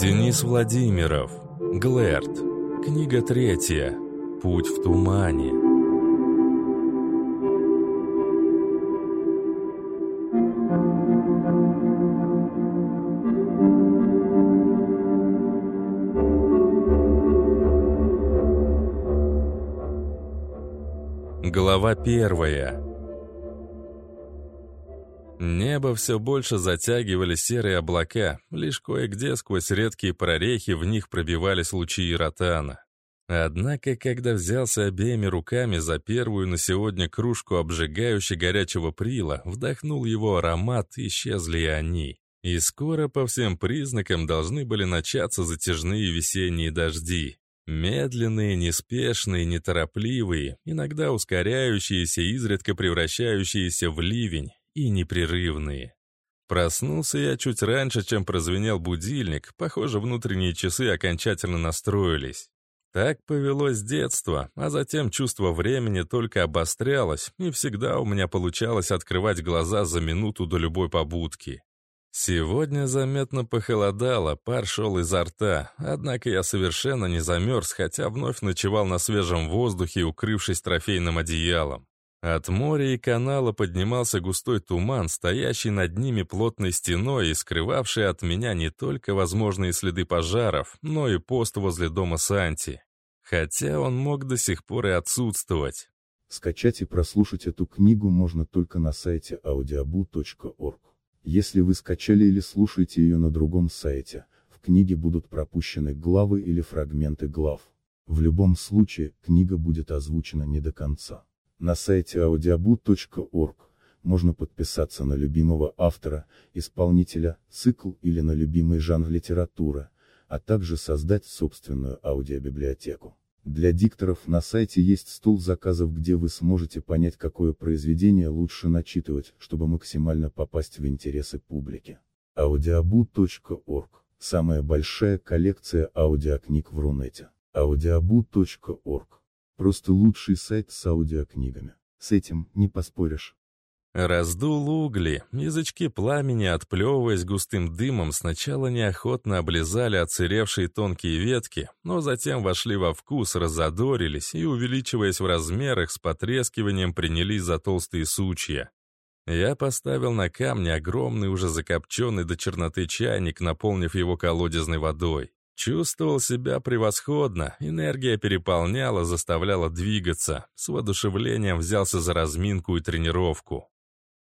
Денис Владимиров. Глэрт. Книга третья. Путь в тумане. Глава первая. Небо все больше затягивали серые облака, лишь кое-где сквозь редкие прорехи в них пробивались лучи иротана. Однако, когда взялся обеими руками за первую на сегодня кружку обжигающей горячего прила, вдохнул его аромат, исчезли и они. И скоро по всем признакам должны были начаться затяжные весенние дожди. Медленные, неспешные, неторопливые, иногда ускоряющиеся, изредка превращающиеся в ливень, и непрерывные. Проснулся я чуть раньше, чем прозвенел будильник, похоже, внутренние часы окончательно настроились. Так повелось с детства, а затем чувство времени только обострялось, и всегда у меня получалось открывать глаза за минуту до любой побудки. Сегодня заметно похолодало, пар шел изо рта, однако я совершенно не замерз, хотя вновь ночевал на свежем воздухе, укрывшись трофейным одеялом. От моря и канала поднимался густой туман, стоящий над ними плотной стеной и скрывавший от меня не только возможные следы пожаров, но и пост возле дома Санти. Хотя он мог до сих пор и отсутствовать. Скачать и прослушать эту книгу можно только на сайте audiobu.org. Если вы скачали или слушаете ее на другом сайте, в книге будут пропущены главы или фрагменты глав. В любом случае, книга будет озвучена не до конца. На сайте audioboot.org можно подписаться на любимого автора, исполнителя, цикл или на любимый жанр литературы, а также создать собственную аудиобиблиотеку. Для дикторов на сайте есть стол заказов, где вы сможете понять, какое произведение лучше начитывать, чтобы максимально попасть в интересы публики. audioboot.org – самая большая коллекция аудиокниг в Рунете. audioboot.org Просто лучший сайт с аудиокнигами. С этим не поспоришь. Раздул угли, язычки пламени, отплевываясь густым дымом, сначала неохотно облизали оцеревшие тонкие ветки, но затем вошли во вкус, разодорились и, увеличиваясь в размерах, с потрескиванием принялись за толстые сучья. Я поставил на камни огромный, уже закопченный до черноты чайник, наполнив его колодезной водой. Чувствовал себя превосходно, энергия переполняла, заставляла двигаться, с воодушевлением взялся за разминку и тренировку.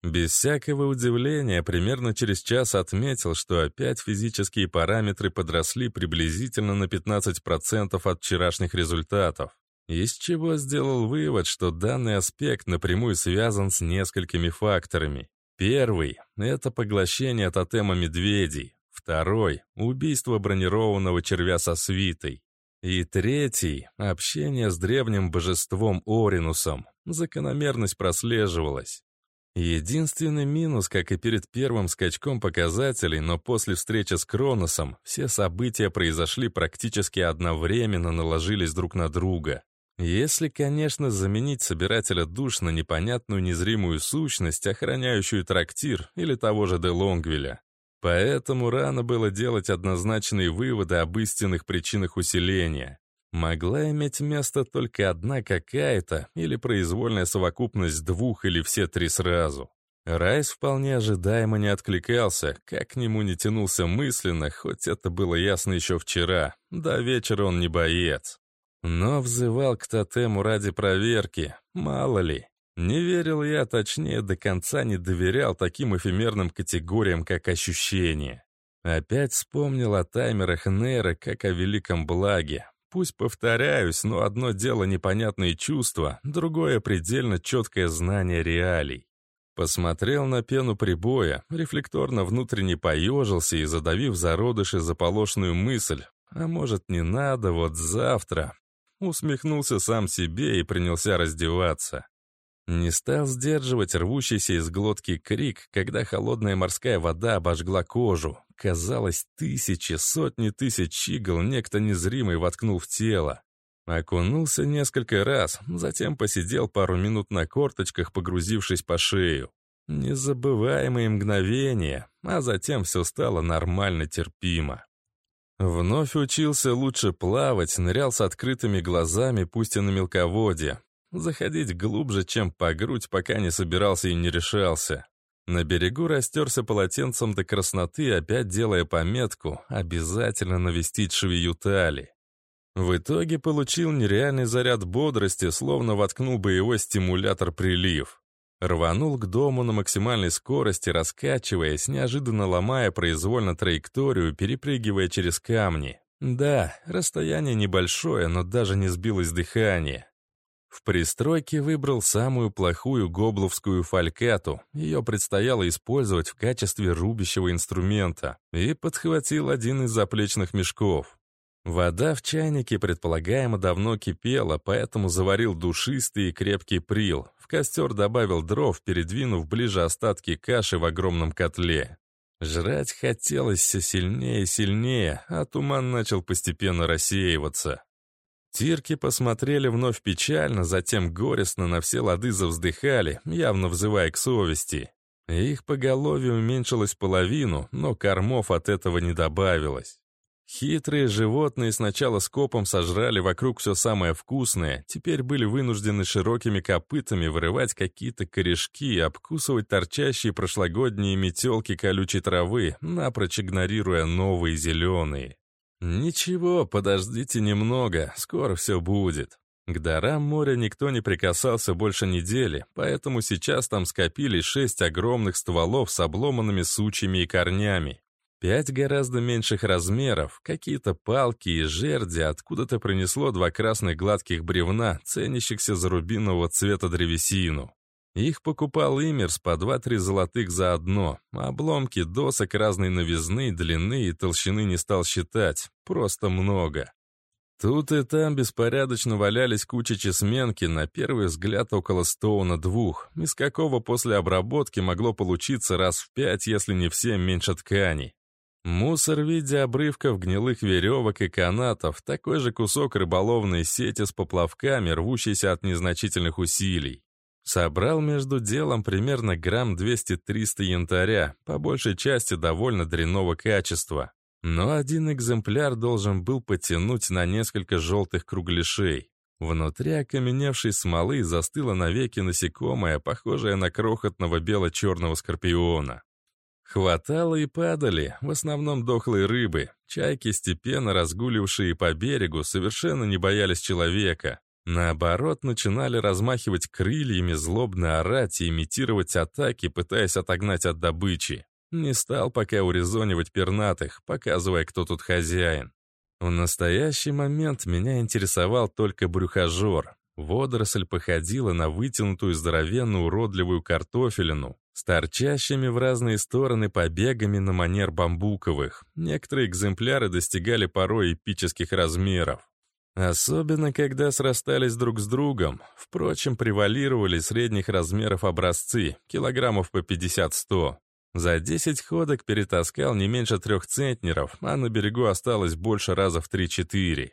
Без всякого удивления, примерно через час отметил, что опять физические параметры подросли приблизительно на 15% от вчерашних результатов. Из чего сделал вывод, что данный аспект напрямую связан с несколькими факторами. Первый — это поглощение тотема медведей. Второй — убийство бронированного червя со свитой. И третий — общение с древним божеством Оринусом. Закономерность прослеживалась. Единственный минус, как и перед первым скачком показателей, но после встречи с Кроносом, все события произошли практически одновременно, наложились друг на друга. Если, конечно, заменить собирателя душ на непонятную незримую сущность, охраняющую трактир или того же Де Лонгвиля. Поэтому рано было делать однозначные выводы об истинных причинах усиления. Могла иметь место только одна какая-то или произвольная совокупность двух или все три сразу. Райс вполне ожидаемо не откликался, как к нему не тянулся мысленно, хоть это было ясно еще вчера. До вечера он не боец. Но взывал к тотему ради проверки, мало ли. Не верил я, точнее, до конца не доверял таким эфемерным категориям, как ощущение. Опять вспомнил о таймерах Нейра как о великом благе. Пусть повторяюсь, но одно дело непонятные чувства, другое предельно четкое знание реалий. Посмотрел на пену прибоя, рефлекторно внутренне поежился и, задавив зародыши заполошную мысль, а может не надо, вот завтра, усмехнулся сам себе и принялся раздеваться. Не стал сдерживать рвущийся из глотки крик, когда холодная морская вода обожгла кожу. Казалось, тысячи, сотни тысяч игл некто незримый воткнул в тело. Окунулся несколько раз, затем посидел пару минут на корточках, погрузившись по шею. Незабываемые мгновения, а затем все стало нормально терпимо. Вновь учился лучше плавать, нырял с открытыми глазами, пусть и на мелководье. Заходить глубже, чем по грудь, пока не собирался и не решался. На берегу растерся полотенцем до красноты, опять делая пометку «Обязательно навестить швею Тали». В итоге получил нереальный заряд бодрости, словно воткнул боевой стимулятор-прилив. Рванул к дому на максимальной скорости, раскачиваясь, неожиданно ломая произвольно траекторию, перепрыгивая через камни. Да, расстояние небольшое, но даже не сбилось дыхание. В пристройке выбрал самую плохую гобловскую фалькату, ее предстояло использовать в качестве рубящего инструмента, и подхватил один из заплечных мешков. Вода в чайнике предполагаемо давно кипела, поэтому заварил душистый и крепкий прил. В костер добавил дров, передвинув ближе остатки каши в огромном котле. Жрать хотелось все сильнее и сильнее, а туман начал постепенно рассеиваться. Тирки посмотрели вновь печально, затем горестно на все лады завздыхали, явно взывая к совести. Их поголовье уменьшилось половину, но кормов от этого не добавилось. Хитрые животные сначала скопом сожрали вокруг все самое вкусное, теперь были вынуждены широкими копытами вырывать какие-то корешки и обкусывать торчащие прошлогодние метелки колючей травы, напрочь игнорируя новые зеленые. Ничего, подождите немного, скоро все будет. К дарам моря никто не прикасался больше недели, поэтому сейчас там скопились шесть огромных стволов с обломанными сучьями и корнями. Пять гораздо меньших размеров, какие-то палки и жерди, откуда-то принесло два красных гладких бревна, ценящихся за рубинового цвета древесину. Их покупал Имерс по два-три золотых за одно, обломки досок разной новизны, длины и толщины не стал считать, просто много. Тут и там беспорядочно валялись кучи чесменки, на первый взгляд около стоуна двух, из какого после обработки могло получиться раз в пять, если не в семь меньше тканей. Мусор в виде обрывков гнилых веревок и канатов, такой же кусок рыболовной сети с поплавками, рвущийся от незначительных усилий. Собрал между делом примерно грамм 200-300 янтаря, по большей части довольно дрянного качества. Но один экземпляр должен был потянуть на несколько желтых кругляшей. Внутри окаменевшей смолы застыло навеки насекомое, похожее на крохотного бело-черного скорпиона. Хватало и падали, в основном дохлые рыбы. Чайки, степенно разгулившие по берегу, совершенно не боялись человека. Наоборот, начинали размахивать крыльями, злобно орать и имитировать атаки, пытаясь отогнать от добычи. Не стал пока урезонивать пернатых, показывая, кто тут хозяин. В настоящий момент меня интересовал только брюхожор. Водоросль походила на вытянутую здоровенную уродливую картофелину, с торчащими в разные стороны побегами на манер бамбуковых. Некоторые экземпляры достигали порой эпических размеров. Особенно, когда срастались друг с другом. Впрочем, превалировали средних размеров образцы, килограммов по 50-100. За 10 ходок перетаскал не меньше трех центнеров, а на берегу осталось больше раза в 3-4.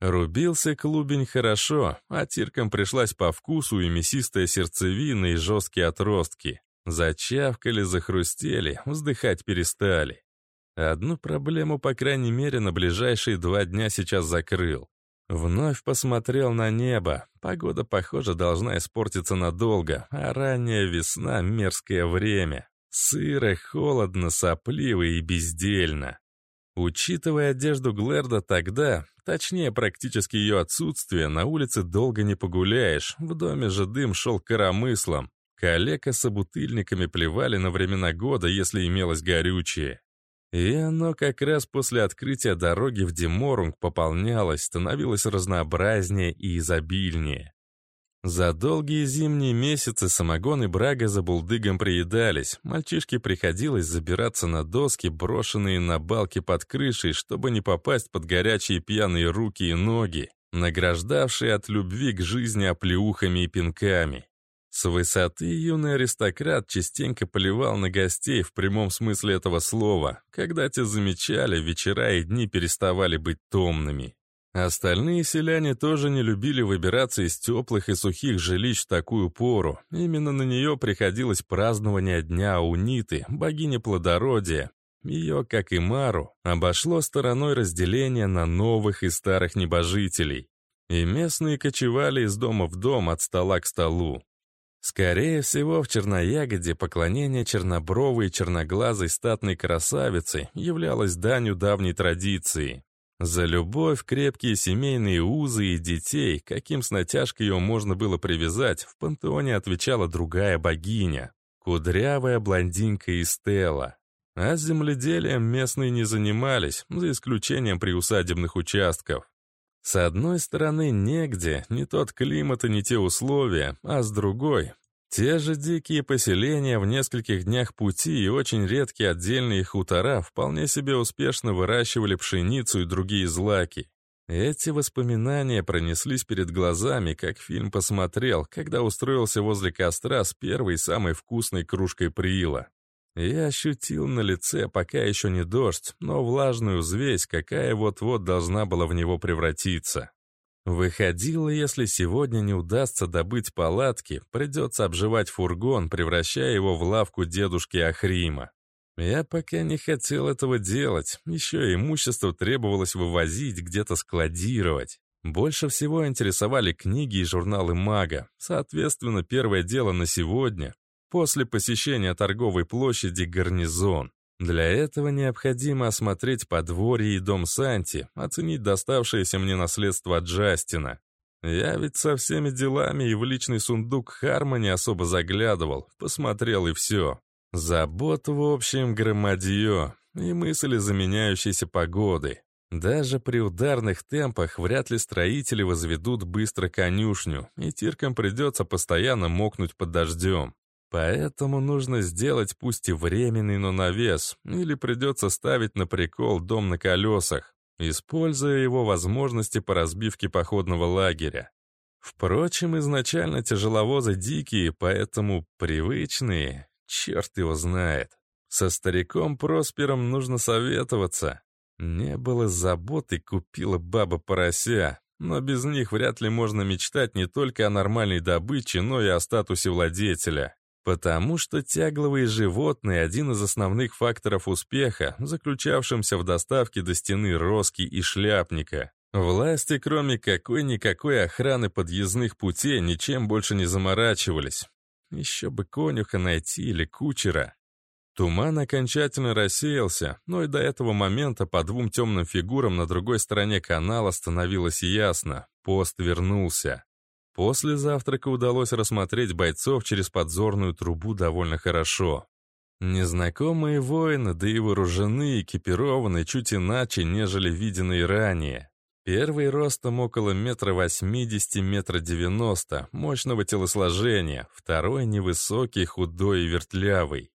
Рубился клубень хорошо, а тиркам пришлась по вкусу и мясистая сердцевина, и жесткие отростки. Зачавкали, захрустели, вздыхать перестали. Одну проблему, по крайней мере, на ближайшие два дня сейчас закрыл. Вновь посмотрел на небо. Погода, похоже, должна испортиться надолго, а ранняя весна — мерзкое время. Сыро, холодно, сопливо и бездельно. Учитывая одежду Глэрда тогда, точнее, практически ее отсутствие, на улице долго не погуляешь, в доме же дым шел коромыслом. Калека с собутыльниками плевали на времена года, если имелось горючее. И оно как раз после открытия дороги в Деморунг пополнялось, становилось разнообразнее и изобильнее. За долгие зимние месяцы самогон и брага за булдыгом приедались. Мальчишке приходилось забираться на доски, брошенные на балки под крышей, чтобы не попасть под горячие пьяные руки и ноги, награждавшие от любви к жизни оплеухами и пинками. С высоты юный аристократ частенько поливал на гостей в прямом смысле этого слова, когда те замечали, вечера и дни переставали быть томными. Остальные селяне тоже не любили выбираться из теплых и сухих жилищ в такую пору. Именно на нее приходилось празднование Дня Ауниты, богини плодородия, Ее, как и Мару, обошло стороной разделения на новых и старых небожителей. И местные кочевали из дома в дом, от стола к столу. Скорее всего, в Черноягоде поклонение чернобровой и черноглазой статной красавицы являлось данью давней традиции. За любовь, крепкие семейные узы и детей, каким с натяжкой ее можно было привязать, в пантеоне отвечала другая богиня — кудрявая блондинка Истела. А земледелием местные не занимались, за исключением приусадебных участков. С одной стороны, негде, не тот климат и не те условия, а с другой те же дикие поселения в нескольких днях пути и очень редкие отдельные хутора вполне себе успешно выращивали пшеницу и другие злаки. Эти воспоминания пронеслись перед глазами, как фильм посмотрел, когда устроился возле костра с первой самой вкусной кружкой прила. Я ощутил на лице пока еще не дождь, но влажную взвесь, какая вот-вот должна была в него превратиться. Выходило, если сегодня не удастся добыть палатки, придется обживать фургон, превращая его в лавку дедушки Ахрима. Я пока не хотел этого делать, еще и имущество требовалось вывозить, где-то складировать. Больше всего интересовали книги и журналы мага, соответственно, первое дело на сегодня, после посещения торговой площади «Гарнизон». Для этого необходимо осмотреть подворье и дом Санти, оценить доставшееся мне наследство от Джастина. Я ведь со всеми делами и в личный сундук Харма не особо заглядывал, посмотрел и все. Забот, в общем, громадье и мысли заменяющейся погоды. Даже при ударных темпах вряд ли строители возведут быстро конюшню, и тиркам придется постоянно мокнуть под дождем. Поэтому нужно сделать пусть и временный, но навес, или придется ставить на прикол дом на колесах, используя его возможности по разбивке походного лагеря. Впрочем, изначально тяжеловозы дикие, поэтому привычные, черт его знает. Со стариком Проспером нужно советоваться. Не было забот и купила баба порося, но без них вряд ли можно мечтать не только о нормальной добыче, но и о статусе владетеля. Потому что тягловые животные – один из основных факторов успеха, заключавшимся в доставке до стены роски и шляпника. Власти, кроме какой-никакой охраны подъездных путей, ничем больше не заморачивались. Еще бы конюха найти или кучера. Туман окончательно рассеялся, но и до этого момента по двум темным фигурам на другой стороне канала становилось ясно – пост вернулся. После завтрака удалось рассмотреть бойцов через подзорную трубу довольно хорошо. Незнакомые воины, да и вооружены, экипированы чуть иначе, нежели виденные ранее. Первый ростом около метра восьмидесяти, метра девяносто, мощного телосложения, второй невысокий, худой и вертлявый.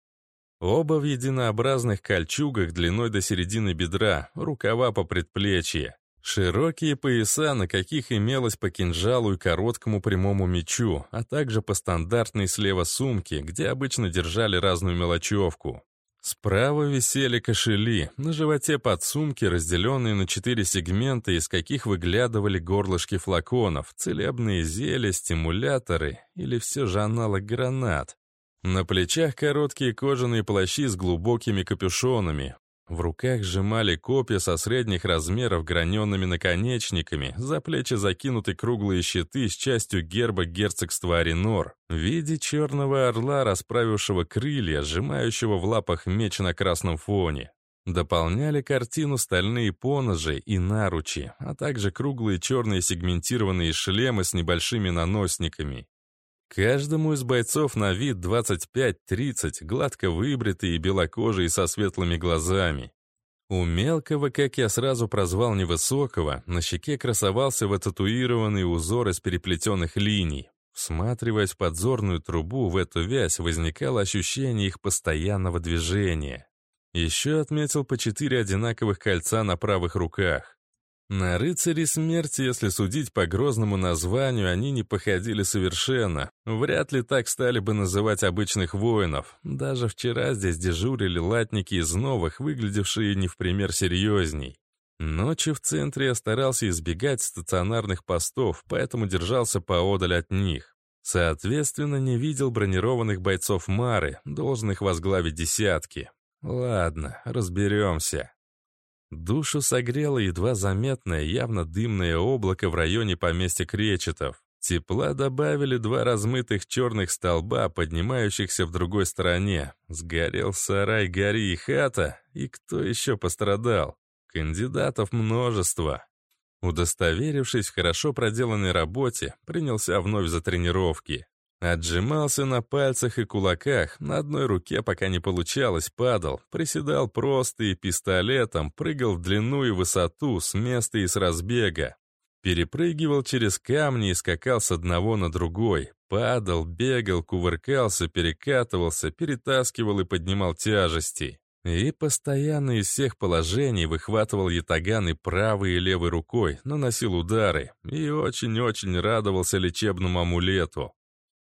Оба в единообразных кольчугах длиной до середины бедра, рукава по предплечье. Широкие пояса, на каких имелось по кинжалу и короткому прямому мечу, а также по стандартной слева сумке, где обычно держали разную мелочевку. Справа висели кошели, на животе подсумки, разделенные на четыре сегмента, из каких выглядывали горлышки флаконов, целебные зелья, стимуляторы или все же аналог гранат. На плечах короткие кожаные плащи с глубокими капюшонами, в руках сжимали копья со средних размеров граненными наконечниками, за плечи закинуты круглые щиты с частью герба герцогства Аринор в виде черного орла, расправившего крылья, сжимающего в лапах меч на красном фоне. Дополняли картину стальные поножи и наручи, а также круглые черные сегментированные шлемы с небольшими наносниками. Каждому из бойцов на вид 25-30, гладко выбритые и белокожие со светлыми глазами. У мелкого, как я сразу прозвал невысокого, на щеке красовался вататуированный узор из переплетенных линий. Всматриваясь в подзорную трубу, в эту вязь возникало ощущение их постоянного движения. Еще отметил по четыре одинаковых кольца на правых руках. На рыцари смерти, если судить по грозному названию, они не походили совершенно. Вряд ли так стали бы называть обычных воинов. Даже вчера здесь дежурили латники из новых, выглядевшие не в пример серьезней. Ночью в центре я старался избегать стационарных постов, поэтому держался поодаль от них. Соответственно, не видел бронированных бойцов Мары, должных возглавить десятки. Ладно, разберемся. Душу согрело едва заметное, явно дымное облако в районе поместья Кречетов. Тепла добавили два размытых черных столба, поднимающихся в другой стороне. Сгорел сарай, гори и хата. И кто еще пострадал? Кандидатов множество. Удостоверившись в хорошо проделанной работе, принялся вновь за тренировки. Отжимался на пальцах и кулаках, на одной руке пока не получалось, падал, приседал просто и пистолетом, прыгал в длину и высоту, с места и с разбега. Перепрыгивал через камни и скакал с одного на другой. Падал, бегал, кувыркался, перекатывался, перетаскивал и поднимал тяжести. И постоянно из всех положений выхватывал ятаганы правой и левой рукой, наносил удары. И очень-очень радовался лечебному амулету.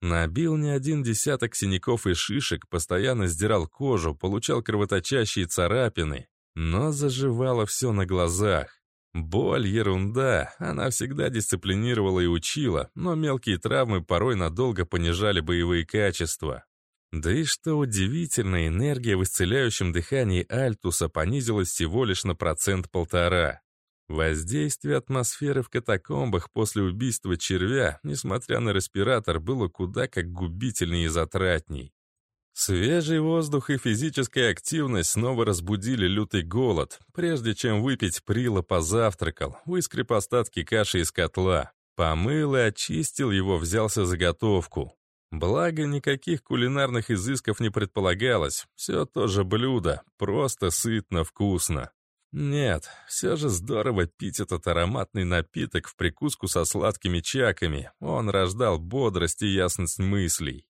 Набил не один десяток синяков и шишек, постоянно сдирал кожу, получал кровоточащие царапины, но заживало все на глазах. Боль — ерунда, она всегда дисциплинировала и учила, но мелкие травмы порой надолго понижали боевые качества. Да и что удивительно, энергия в исцеляющем дыхании Альтуса понизилась всего лишь на процент-полтора. Воздействие атмосферы в катакомбах после убийства червя, несмотря на респиратор, было куда как губительнее и затратней. Свежий воздух и физическая активность снова разбудили лютый голод. Прежде чем выпить, Прила позавтракал, выскреб остатки каши из котла. Помыл и очистил его, взялся за готовку. Благо, никаких кулинарных изысков не предполагалось. Все то же блюдо, просто сытно, вкусно. Нет, все же здорово пить этот ароматный напиток в прикуску со сладкими чаками. Он рождал бодрость и ясность мыслей.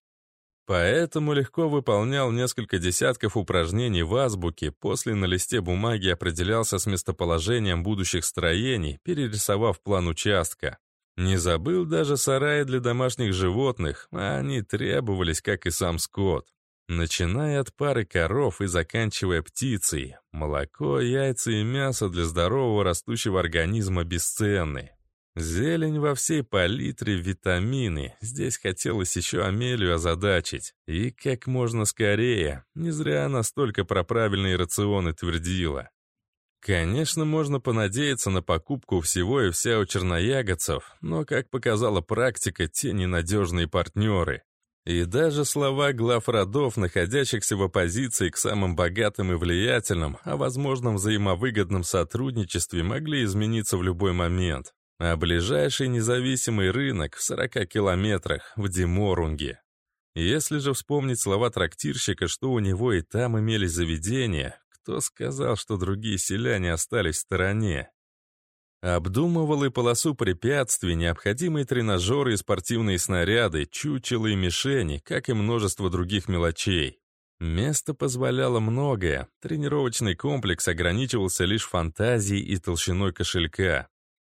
Поэтому легко выполнял несколько десятков упражнений в азбуке, после на листе бумаги определялся с местоположением будущих строений, перерисовав план участка. Не забыл даже сараи для домашних животных, а они требовались, как и сам скот. Начиная от пары коров и заканчивая птицей, молоко, яйца и мясо для здорового растущего организма бесценны. Зелень во всей палитре, витамины. Здесь хотелось еще Амелию озадачить. И как можно скорее. Не зря она столько про правильные рационы твердила. Конечно, можно понадеяться на покупку всего и вся у черноягодцев, но, как показала практика, те ненадежные партнеры. И даже слова глав родов, находящихся в оппозиции к самым богатым и влиятельным, о возможном взаимовыгодном сотрудничестве могли измениться в любой момент а ближайший независимый рынок в 40 километрах, в Деморунге. Если же вспомнить слова трактирщика, что у него и там имелись заведения, кто сказал, что другие селяне остались в стороне? Обдумывал и полосу препятствий, необходимые тренажеры и спортивные снаряды, чучело и мишени, как и множество других мелочей. Место позволяло многое, тренировочный комплекс ограничивался лишь фантазией и толщиной кошелька.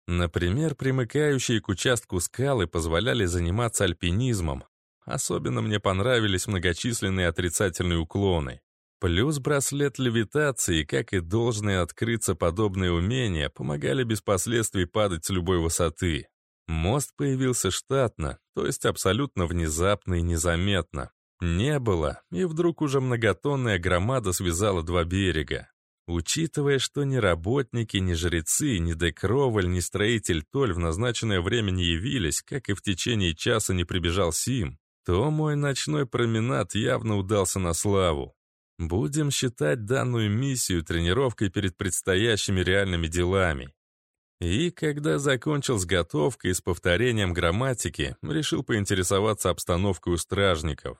Например, примыкающие к участку скалы позволяли заниматься альпинизмом. Особенно мне понравились многочисленные отрицательные уклоны. Плюс браслет левитации, как и должное открыться подобные умения, помогали без последствий падать с любой высоты. Мост появился штатно, то есть абсолютно внезапно и незаметно. Не было, и вдруг уже многотонная громада связала два берега. Учитывая, что ни работники, ни жрецы, ни декроваль, ни строитель Толь в назначенное время не явились, как и в течение часа не прибежал Сим, то мой ночной променад явно удался на славу. Будем считать данную миссию тренировкой перед предстоящими реальными делами. И когда закончил с готовкой и с повторением грамматики, решил поинтересоваться обстановкой у стражников.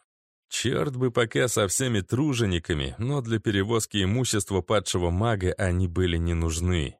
Черт бы пока со всеми тружениками, но для перевозки имущества падшего мага они были не нужны.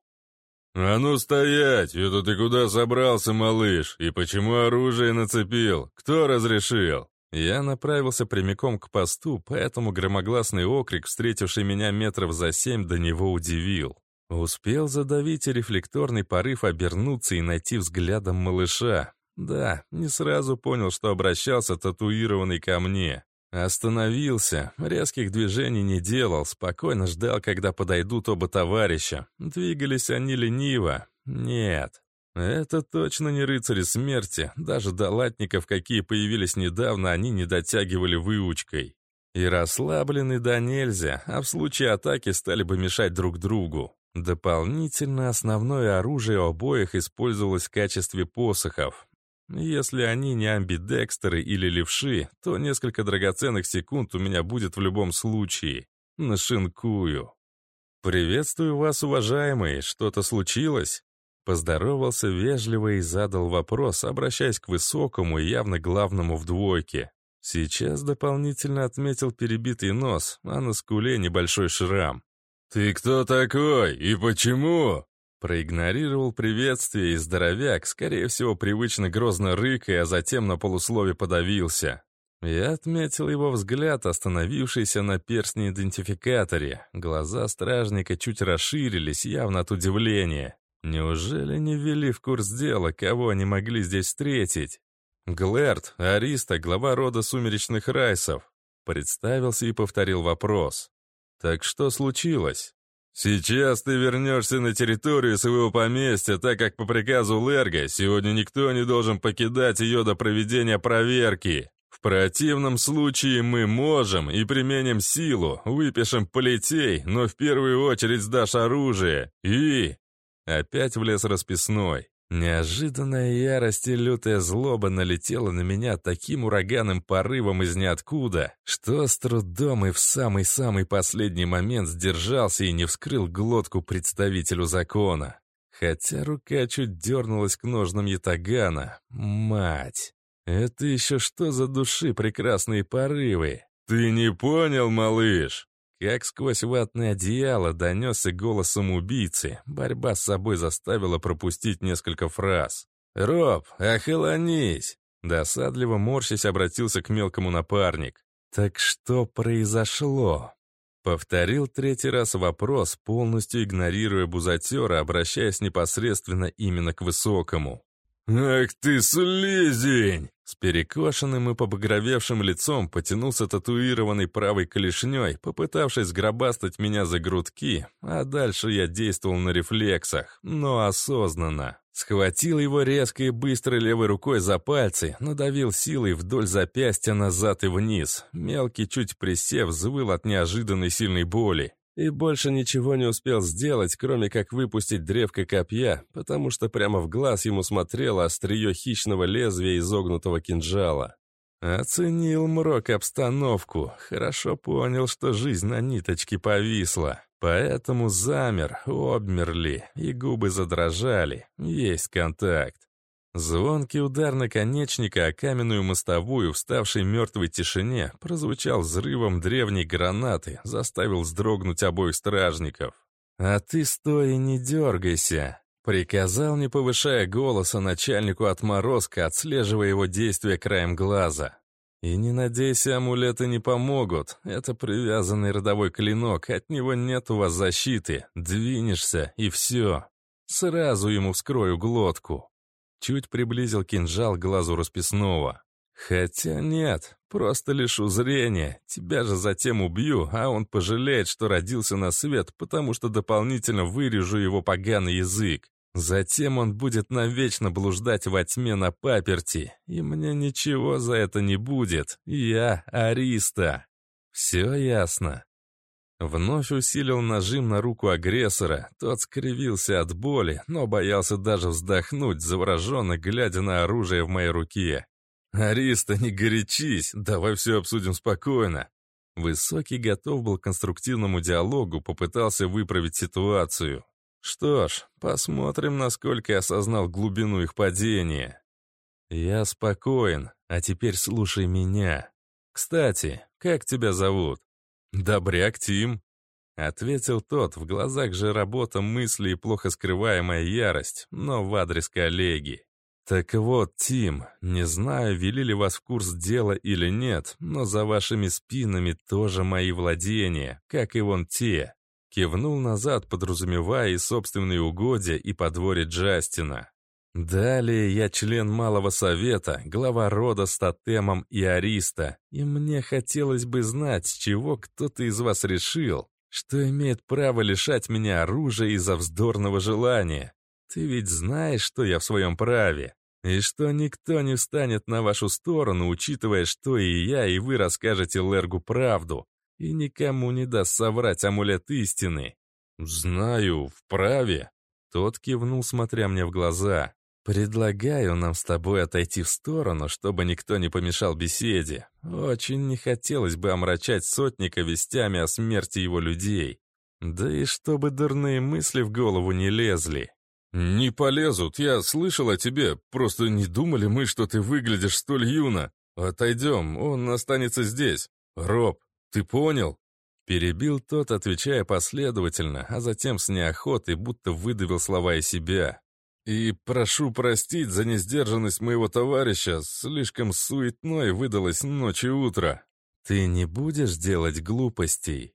«А ну стоять! Это ты куда собрался, малыш? И почему оружие нацепил? Кто разрешил?» Я направился прямиком к посту, поэтому громогласный окрик, встретивший меня метров за семь, до него удивил. Успел задавить рефлекторный порыв обернуться и найти взглядом малыша. Да, не сразу понял, что обращался татуированный ко мне. Остановился, резких движений не делал, спокойно ждал, когда подойдут оба товарища. Двигались они лениво. Нет, это точно не рыцари смерти. Даже до латников, какие появились недавно, они не дотягивали выучкой. И расслаблены да нельзя, а в случае атаки стали бы мешать друг другу. Дополнительно основное оружие обоих использовалось в качестве посохов. Если они не амбидекстеры или левши, то несколько драгоценных секунд у меня будет в любом случае. Нашинкую. «Приветствую вас, уважаемые. Что-то случилось?» Поздоровался вежливо и задал вопрос, обращаясь к высокому и явно главному в двойке. Сейчас дополнительно отметил перебитый нос, а на скуле небольшой шрам. «Ты кто такой и почему?» Проигнорировал приветствие, и здоровяк, скорее всего, привычно грозно рыкая, а затем на полуслове подавился. Я отметил его взгляд, остановившийся на перстне-идентификаторе. Глаза стражника чуть расширились, явно от удивления. Неужели не ввели в курс дела, кого они могли здесь встретить? Глэрт, Ариста, глава рода сумеречных райсов. Представился и повторил вопрос. «Так что случилось?» «Сейчас ты вернешься на территорию своего поместья, так как по приказу Лерга сегодня никто не должен покидать ее до проведения проверки. В противном случае мы можем и применим силу, выпишем полетей, но в первую очередь сдашь оружие. И...» Опять влез расписной. Неожиданная ярость и лютая злоба налетела на меня таким ураганным порывом из ниоткуда, что с трудом и в самый-самый последний момент сдержался и не вскрыл глотку представителю закона. Хотя рука чуть дернулась к ножнам ятагана. Мать! Это еще что за души прекрасные порывы? «Ты не понял, малыш?» Как сквозь ватное одеяло донесся голосом убийцы, борьба с собой заставила пропустить несколько фраз. «Роб, охолонись!» Досадливо морщись обратился к мелкому напарник. «Так что произошло?» Повторил третий раз вопрос, полностью игнорируя бузатера, обращаясь непосредственно именно к высокому. «Ах ты слизень!» С перекошенным и побагровевшим лицом потянулся татуированный правой клешней, попытавшись гробастать меня за грудки, а дальше я действовал на рефлексах, но осознанно. Схватил его резко и быстро левой рукой за пальцы, надавил силой вдоль запястья назад и вниз. Мелкий, чуть присев, взвыл от неожиданной сильной боли и больше ничего не успел сделать, кроме как выпустить древко копья, потому что прямо в глаз ему смотрело острие хищного лезвия изогнутого кинжала. Оценил мрок обстановку, хорошо понял, что жизнь на ниточке повисла. Поэтому замер, обмерли, и губы задрожали. Есть контакт. Звонкий удар наконечника о каменную мостовую, вставшей мертвой тишине, прозвучал взрывом древней гранаты, заставил вздрогнуть обоих стражников. «А ты стой и не дергайся», — приказал, не повышая голоса, начальнику отморозка, отслеживая его действия краем глаза. «И не надейся, амулеты не помогут. Это привязанный родовой клинок, от него нет у вас защиты. Двинешься, и все. Сразу ему вскрою глотку». Чуть приблизил кинжал к глазу расписного. «Хотя нет, просто лишу зрения. Тебя же затем убью, а он пожалеет, что родился на свет, потому что дополнительно вырежу его поганый язык. Затем он будет навечно блуждать во тьме на паперти, и мне ничего за это не будет. Я Ариста. Все ясно?» Вновь усилил нажим на руку агрессора. Тот скривился от боли, но боялся даже вздохнуть, завороженно глядя на оружие в моей руке. «Ариста, не горячись, давай все обсудим спокойно». Высокий готов был к конструктивному диалогу, попытался выправить ситуацию. Что ж, посмотрим, насколько я осознал глубину их падения. Я спокоен, а теперь слушай меня. Кстати, как тебя зовут? «Добряк, Тим», — ответил тот, в глазах же работа мысли и плохо скрываемая ярость, но в адрес коллеги. «Так вот, Тим, не знаю, вели ли вас в курс дела или нет, но за вашими спинами тоже мои владения, как и вон те». Кивнул назад, подразумевая и собственные угодья, и подворье Джастина. Далее я член Малого Совета, глава рода с тотемом и Ариста, и мне хотелось бы знать, с чего кто-то из вас решил, что имеет право лишать меня оружия из-за вздорного желания. Ты ведь знаешь, что я в своем праве. И что никто не встанет на вашу сторону, учитывая, что и я, и вы расскажете Лергу правду, и никому не даст соврать амулет истины. «Знаю, вправе». Тот кивнул, смотря мне в глаза. «Предлагаю нам с тобой отойти в сторону, чтобы никто не помешал беседе. Очень не хотелось бы омрачать сотника вестями о смерти его людей. Да и чтобы дурные мысли в голову не лезли». «Не полезут, я слышал о тебе, просто не думали мы, что ты выглядишь столь юно. Отойдем, он останется здесь. Роб, ты понял?» Перебил тот, отвечая последовательно, а затем с неохотой, будто выдавил слова из себя. «И прошу простить за несдержанность моего товарища, слишком суетной выдалась ночь и утро. Ты не будешь делать глупостей?»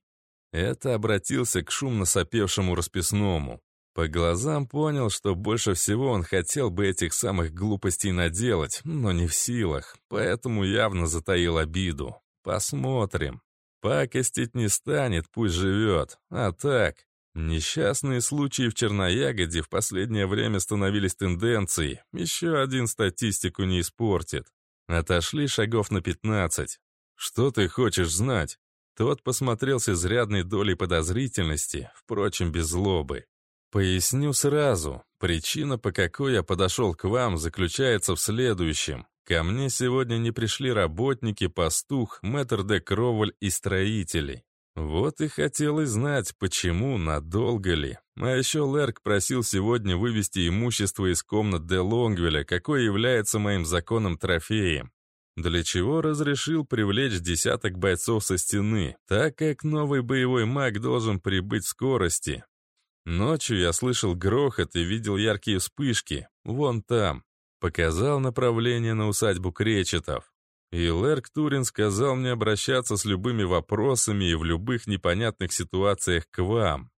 Это обратился к шумно сопевшему расписному. По глазам понял, что больше всего он хотел бы этих самых глупостей наделать, но не в силах, поэтому явно затаил обиду. Посмотрим. Пакостить не станет, пусть живет. А так, несчастные случаи в Черноягоде в последнее время становились тенденцией. Еще один статистику не испортит. Отошли шагов на пятнадцать. Что ты хочешь знать? Тот посмотрел с изрядной долей подозрительности, впрочем, без злобы. Поясню сразу. Причина, по какой я подошел к вам, заключается в следующем. Ко мне сегодня не пришли работники, пастух, мэтр де Кроваль и строители. Вот и хотелось знать, почему, надолго ли. А еще Лерк просил сегодня вывести имущество из комнат де Лонгвеля, какой является моим законным трофеем. Для чего разрешил привлечь десяток бойцов со стены, так как новый боевой маг должен прибыть в скорости. Ночью я слышал грохот и видел яркие вспышки, вон там. Показал направление на усадьбу Кречетов. И Лерк Турин сказал мне обращаться с любыми вопросами и в любых непонятных ситуациях к вам.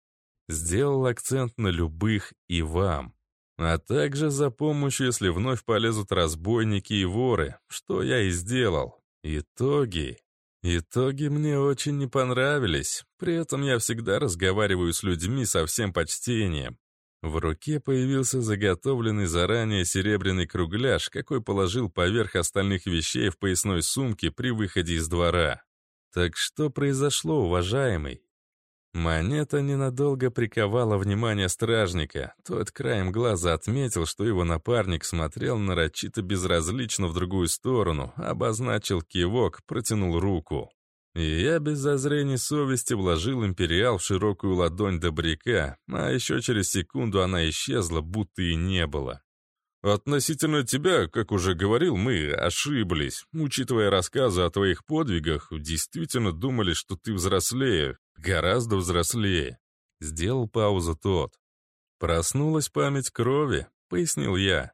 Сделал акцент на любых и вам. А также за помощью, если вновь полезут разбойники и воры, что я и сделал. Итоги. Итоги мне очень не понравились. При этом я всегда разговариваю с людьми со всем почтением. В руке появился заготовленный заранее серебряный кругляш, какой положил поверх остальных вещей в поясной сумке при выходе из двора. Так что произошло, уважаемый? Монета ненадолго приковала внимание стражника. Тот краем глаза отметил, что его напарник смотрел нарочито безразлично в другую сторону, обозначил кивок, протянул руку. И я без зазрений совести вложил империал в широкую ладонь добряка, а еще через секунду она исчезла, будто и не было. «Относительно тебя, как уже говорил, мы ошиблись. Учитывая рассказы о твоих подвигах, действительно думали, что ты взрослее, гораздо взрослее». Сделал паузу тот. «Проснулась память крови», — пояснил я.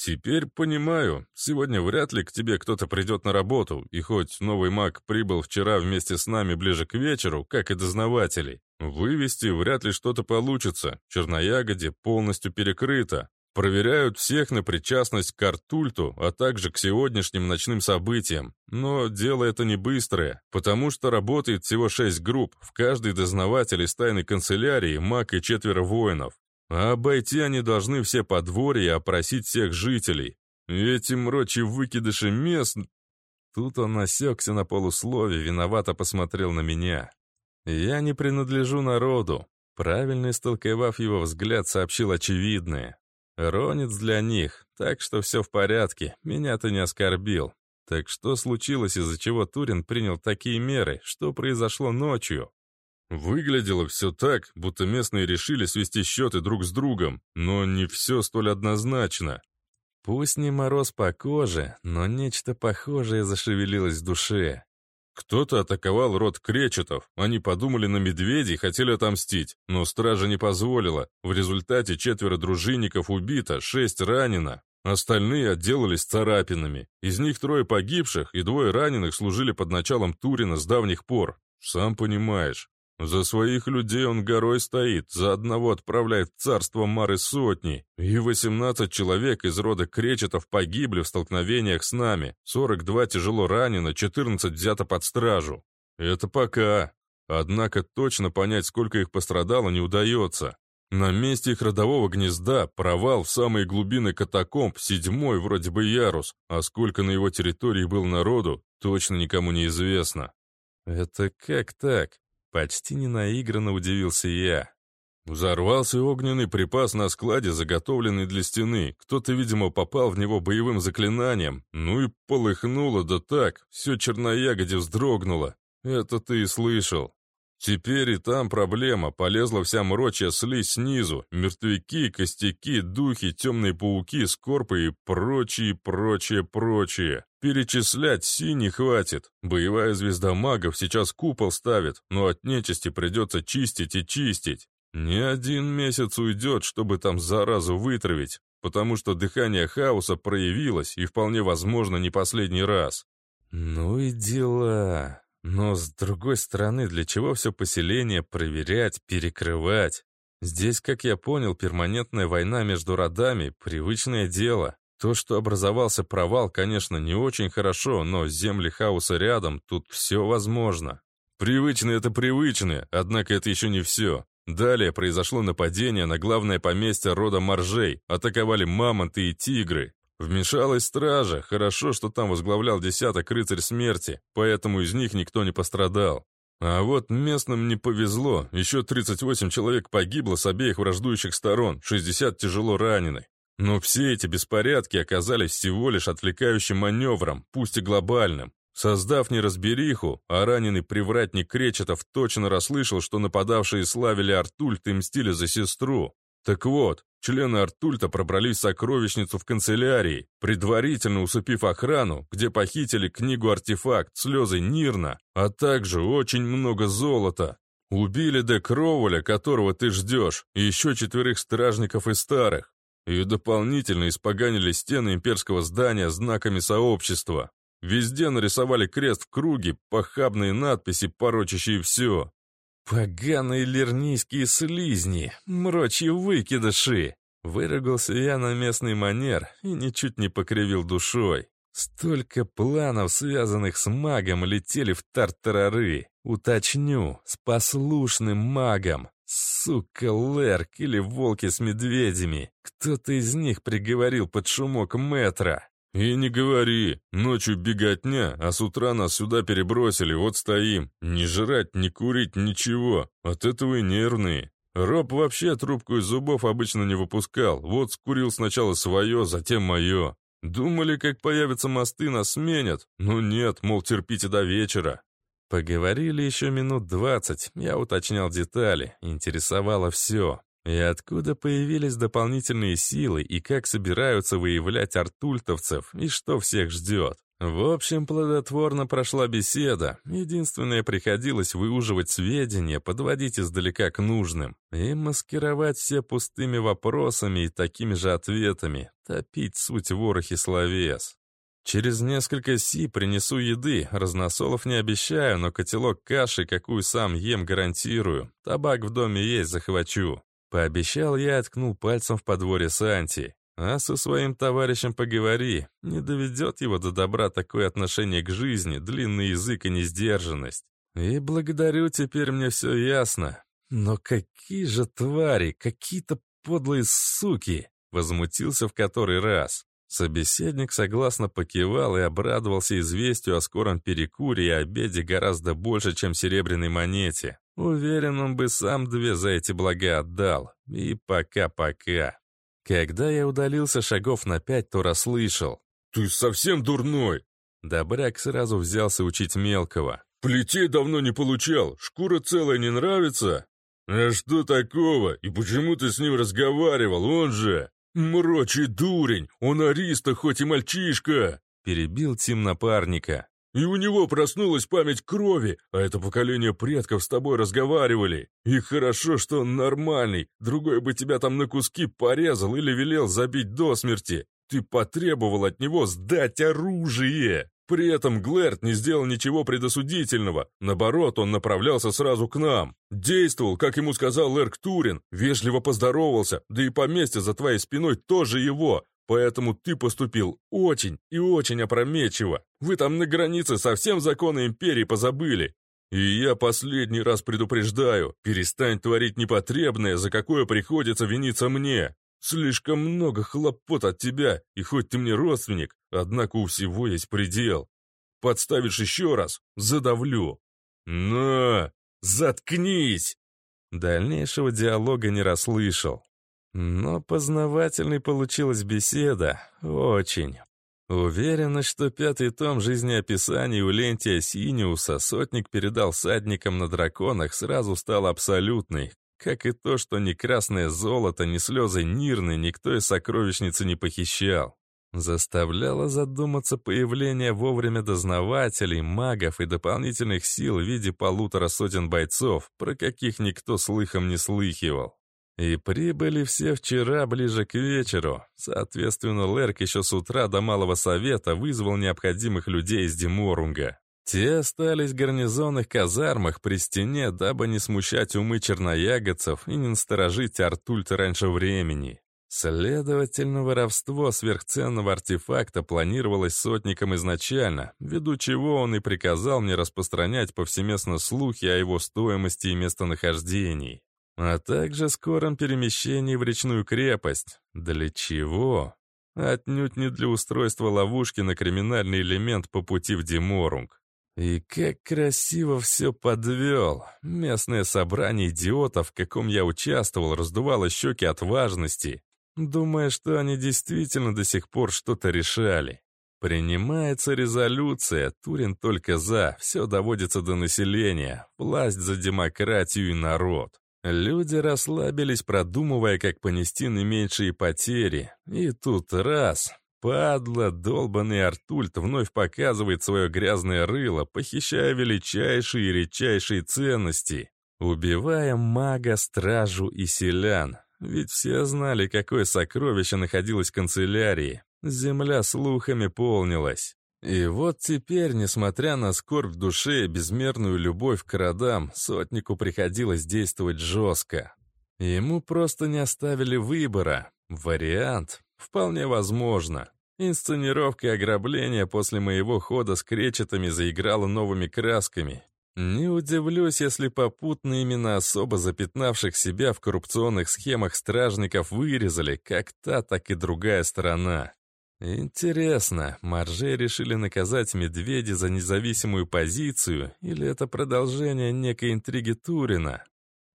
«Теперь понимаю. Сегодня вряд ли к тебе кто-то придет на работу, и хоть новый маг прибыл вчера вместе с нами ближе к вечеру, как и дознавателей, вывести вряд ли что-то получится. Черноягоде полностью перекрыто. Проверяют всех на причастность к Артульту, а также к сегодняшним ночным событиям. Но дело это не быстрое, потому что работает всего шесть групп, в каждой дознаватель из тайной канцелярии, маг и четверо воинов. А обойти они должны все подворья и опросить всех жителей. Эти мрочи выкидыши мест... Тут он насекся на полуслове, виновато посмотрел на меня. Я не принадлежу народу. Правильно истолковав его взгляд, сообщил очевидное. Ронец для них, так что все в порядке, меня ты не оскорбил. Так что случилось, из-за чего Турин принял такие меры, что произошло ночью? Выглядело все так, будто местные решили свести счеты друг с другом, но не все столь однозначно. Пусть не мороз по коже, но нечто похожее зашевелилось в душе. Кто-то атаковал род кречетов, они подумали на медведей, хотели отомстить, но стража не позволила. В результате четверо дружинников убито, шесть ранено. Остальные отделались царапинами. Из них трое погибших и двое раненых служили под началом Турина с давних пор. Сам понимаешь, за своих людей он горой стоит, за одного отправляет в царство Мары сотни, и 18 человек из рода кречетов погибли в столкновениях с нами, 42 тяжело ранено, 14 взято под стражу. Это пока. Однако точно понять, сколько их пострадало, не удается. На месте их родового гнезда провал в самые глубины катакомб, седьмой вроде бы ярус, а сколько на его территории был народу, точно никому не известно. Это как так? Почти ненаигранно удивился я. Взорвался огненный припас на складе, заготовленный для стены. Кто-то, видимо, попал в него боевым заклинанием. Ну и полыхнуло, да так, все черноягоде вздрогнуло. Это ты и слышал. Теперь и там проблема. Полезла вся мрочья слизь снизу. Мертвяки, костяки, духи, темные пауки, скорпы и прочие, прочее, прочее. Перечислять си не хватит. Боевая звезда магов сейчас купол ставит, но от нечисти придется чистить и чистить. Не один месяц уйдет, чтобы там заразу вытравить, потому что дыхание хаоса проявилось и вполне возможно не последний раз. Ну и дела. Но, с другой стороны, для чего все поселение проверять, перекрывать? Здесь, как я понял, перманентная война между родами — привычное дело. То, что образовался провал, конечно, не очень хорошо, но земли хаоса рядом, тут все возможно. Привычное — это привычное, однако это еще не все. Далее произошло нападение на главное поместье рода Моржей, атаковали мамонты и тигры. Вмешалась стража, хорошо, что там возглавлял десяток рыцарь смерти, поэтому из них никто не пострадал. А вот местным не повезло, еще 38 человек погибло с обеих враждующих сторон, 60 тяжело ранены. Но все эти беспорядки оказались всего лишь отвлекающим маневром, пусть и глобальным. Создав неразбериху, а раненый привратник Кречетов точно расслышал, что нападавшие славили Артульт и мстили за сестру. Так вот, члены Артульта пробрались в сокровищницу в канцелярии, предварительно усыпив охрану, где похитили книгу-артефакт «Слезы Нирна», а также очень много золота. Убили Де Кроуля, которого ты ждешь, и еще четверых стражников и старых. И дополнительно испоганили стены имперского здания знаками сообщества. Везде нарисовали крест в круге, похабные надписи, порочащие все. «Поганые лернийские слизни, мрочи выкидыши!» Выругался я на местный манер и ничуть не покривил душой. Столько планов, связанных с магом, летели в тартарары. Уточню, с послушным магом. Сука, Лерк или волки с медведями. Кто-то из них приговорил под шумок метра. «И не говори. Ночью беготня, а с утра нас сюда перебросили, вот стоим. Не жрать, не курить, ничего. От этого и нервные. Роб вообще трубку из зубов обычно не выпускал. Вот скурил сначала свое, затем мое. Думали, как появятся мосты, нас сменят. Но нет, мол, терпите до вечера. Поговорили еще минут двадцать, я уточнял детали, интересовало все. И откуда появились дополнительные силы, и как собираются выявлять артультовцев, и что всех ждет. В общем, плодотворно прошла беседа. Единственное, приходилось выуживать сведения, подводить издалека к нужным. И маскировать все пустыми вопросами и такими же ответами. Топить суть ворохи словес. Через несколько си принесу еды, разносолов не обещаю, но котелок каши, какую сам ем, гарантирую. Табак в доме есть, захвачу. Пообещал я, откнул пальцем в подворье Санти. А со своим товарищем поговори. Не доведет его до добра такое отношение к жизни, длинный язык и несдержанность. И благодарю, теперь мне все ясно. Но какие же твари, какие-то подлые суки! Возмутился в который раз. Собеседник согласно покивал и обрадовался известию о скором перекуре и обеде гораздо больше, чем серебряной монете. Уверен, он бы сам две за эти блага отдал. И пока-пока. Когда я удалился шагов на пять, то расслышал. «Ты совсем дурной!» Добряк сразу взялся учить мелкого. «Плетей давно не получал. Шкура целая не нравится?» «А что такого? И почему ты с ним разговаривал? Он же...» «Мрочий дурень! Он ариста, хоть и мальчишка!» Перебил Тим напарника. И у него проснулась память крови, а это поколение предков с тобой разговаривали. И хорошо, что он нормальный, другой бы тебя там на куски порезал или велел забить до смерти. Ты потребовал от него сдать оружие. При этом Глэрт не сделал ничего предосудительного. Наоборот, он направлялся сразу к нам. Действовал, как ему сказал Эрк Турин, вежливо поздоровался, да и поместье за твоей спиной тоже его. Поэтому ты поступил очень и очень опрометчиво. Вы там на границе совсем законы Империи позабыли. И я последний раз предупреждаю, перестань творить непотребное, за какое приходится виниться мне. Слишком много хлопот от тебя, и хоть ты мне родственник, однако у всего есть предел. Подставишь еще раз — задавлю. На, заткнись!» Дальнейшего диалога не расслышал. Но познавательной получилась беседа. Очень. Уверенность, что пятый том жизнеописаний у Лентия Синиуса сотник передал садникам на драконах, сразу стал абсолютной. Как и то, что ни красное золото, ни слезы Нирны никто из сокровищницы не похищал. Заставляло задуматься появление вовремя дознавателей, магов и дополнительных сил в виде полутора сотен бойцов, про каких никто слыхом не слыхивал. И прибыли все вчера ближе к вечеру. Соответственно, Лерк еще с утра до Малого Совета вызвал необходимых людей из Деморунга. Те остались в гарнизонных казармах при стене, дабы не смущать умы черноягодцев и не насторожить Артульта раньше времени. Следовательно, воровство сверхценного артефакта планировалось сотником изначально, ввиду чего он и приказал мне распространять повсеместно слухи о его стоимости и местонахождении а также скором перемещении в речную крепость. Для чего? Отнюдь не для устройства ловушки на криминальный элемент по пути в Диморунг. И как красиво все подвел. Местное собрание идиотов, в каком я участвовал, раздувало щеки от важности, думая, что они действительно до сих пор что-то решали. Принимается резолюция, Турин только за, все доводится до населения, власть за демократию и народ. Люди расслабились, продумывая, как понести наименьшие потери. И тут раз, падла, долбанный Артульт вновь показывает свое грязное рыло, похищая величайшие и редчайшие ценности, убивая мага, стражу и селян. Ведь все знали, какое сокровище находилось в канцелярии. Земля слухами полнилась. И вот теперь, несмотря на скорбь в душе и безмерную любовь к родам, сотнику приходилось действовать жестко. Ему просто не оставили выбора. Вариант вполне возможно. Инсценировка ограбления после моего хода с кречетами заиграла новыми красками. Не удивлюсь, если попутно именно особо запятнавших себя в коррупционных схемах стражников вырезали как та, так и другая сторона. Интересно, Марже решили наказать медведя за независимую позицию, или это продолжение некой интриги Турина?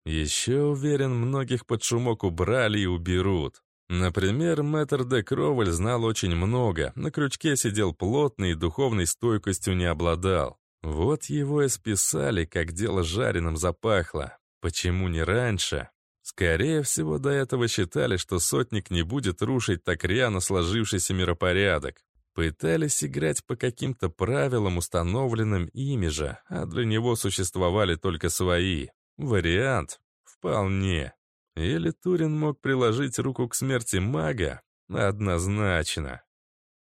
Еще уверен, многих под шумок убрали и уберут. Например, мэтр де Кроваль знал очень много, на крючке сидел плотно и духовной стойкостью не обладал. Вот его и списали, как дело жареным запахло. Почему не раньше? Скорее всего, до этого считали, что сотник не будет рушить так рьяно сложившийся миропорядок. Пытались играть по каким-то правилам, установленным ими же, а для него существовали только свои. Вариант? Вполне. Или Турин мог приложить руку к смерти мага? Однозначно.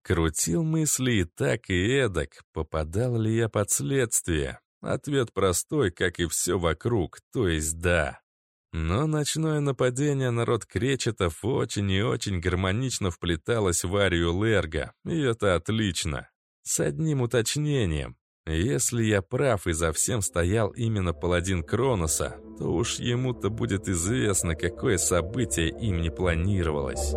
Крутил мысли и так, и эдак, попадал ли я под следствие? Ответ простой, как и все вокруг, то есть да. Но ночное нападение на род кречетов очень и очень гармонично вплеталось в арию Лерга, и это отлично. С одним уточнением. Если я прав и за всем стоял именно паладин Кроноса, то уж ему-то будет известно, какое событие им не планировалось.